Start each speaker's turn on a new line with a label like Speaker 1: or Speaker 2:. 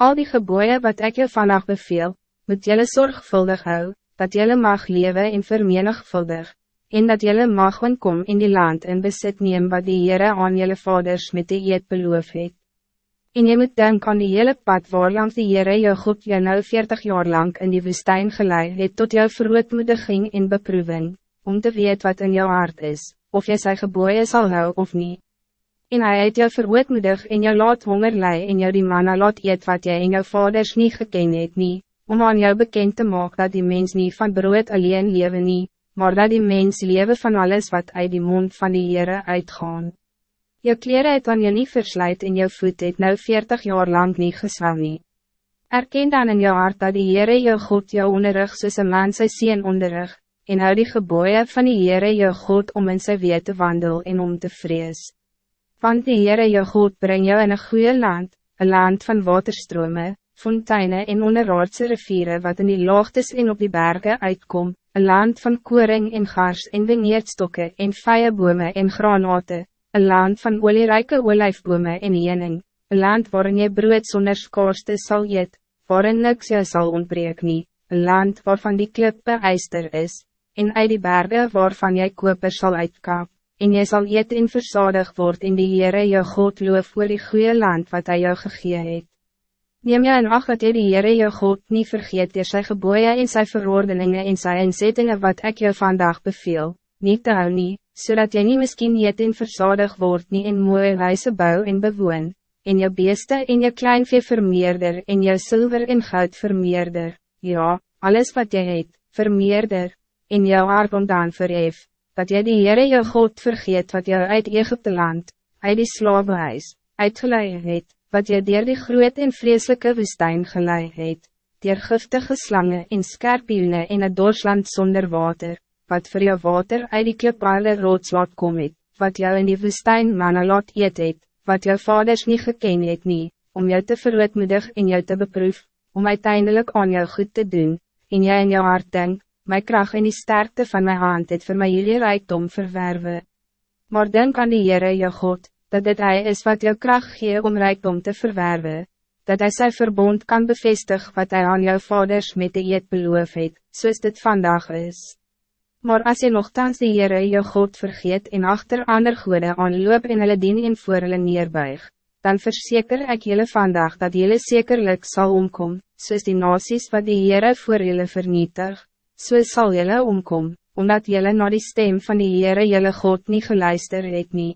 Speaker 1: Al die geboeien wat ik je vannacht beveel, moet jullie zorgvuldig hou, dat jullie mag leven en vermenigvuldig, en dat jullie mag kom in die land en besit neem wat die Heere aan jullie vaders met die eed beloof het. En je moet denken aan die hele pad waarlangs die Heere jou God jou nou 40 jaar lang in die woestijn geleid het tot jou verrootmoediging en beproeving, om te weet wat in jou hart is, of jy sy geboeie sal hou of niet. En hij het jou verwoedmoedig en jou laat honger lei en jou die manna laat eet wat jy en jou vaders niet geken het nie, om aan jou bekend te maken dat die mens niet van brood alleen leven nie, maar dat die mens leven van alles wat uit die mond van die Heere uitgaan. Jou kleren het aan jou niet verslijt en jou voet het nou 40 jaar lang niet geswel nie. Erken dan in jou hart dat die Heere jou God jou onderrug soos een man sy sien onderrug, en hou die geboeien van die Heere jou God om in sy weet te wandel en om te vrees. Want die Heere jou God breng jou in een goede land, een land van waterstrome, fonteinen en onderaardse rivieren wat in die laagtes en op die bergen uitkom, een land van koring en gars en vineerdstokke en vijenbome en granate, een land van olierijke olijfbome en jening, een land waarin je brood zonder skaarste sal eet, waarin niks jou sal ontbreek nie, een land waarvan die klippe ijster is, en uit die bergen waarvan jy koper sal uitkap en jy zal eet en verzadig word in die Heere jou God loof voor die goede land wat hij jou gegee het. Neem jy in acht dat jy die Heere jou God niet vergeet door sy geboeien en sy verordeningen en sy inzettingen wat ik jou vandaag beveel, niet te hou nie, zodat jy nie miskien eet en verzadig word nie en mooie huise bou en bewoon, en jou beeste en jou kleinvee vermeerder en jou zilver en goud vermeerder, ja, alles wat jy het, vermeerder, en jou arm dan verhef, dat jy die Heere jou God vergeet wat jou uit Egypte land, uit die slavenhuis, uitgeleid het, wat jy dier die groot en vreselijke woestijn geleid het, dier giftige slangen en skerpioene en een doorsland zonder water, wat voor jou water uit die klippale roods laat kom het, wat jou in die woestijn manna laat eet het, wat jou vaders niet geken het nie, om jou te verrootmoedig en jou te beproef, om uiteindelijk aan jou goed te doen, en jy in jou hart denk, my kracht en die sterkte van mijn hand het voor my jullie rijkdom verwerven. Maar denk aan die Heere jou God, dat dit Hij is wat jou kracht gee om rijkdom te verwerven, dat Hij zijn verbond kan bevestigen wat Hij aan jouw vaders met de eet beloof het, soos dit vandaag is. Maar als je nogthans die Heere jou God vergeet en achter ander goede aanloop en hulle dien en voor hulle neerbuig, dan verzeker ik jullie vandaag dat jullie zekerlijk zal omkomen, soos die nasies wat die Heere voor jullie vernietig, so sal jylle omkom, omdat jylle na die stem van die Heere jylle God niet geluister het nie.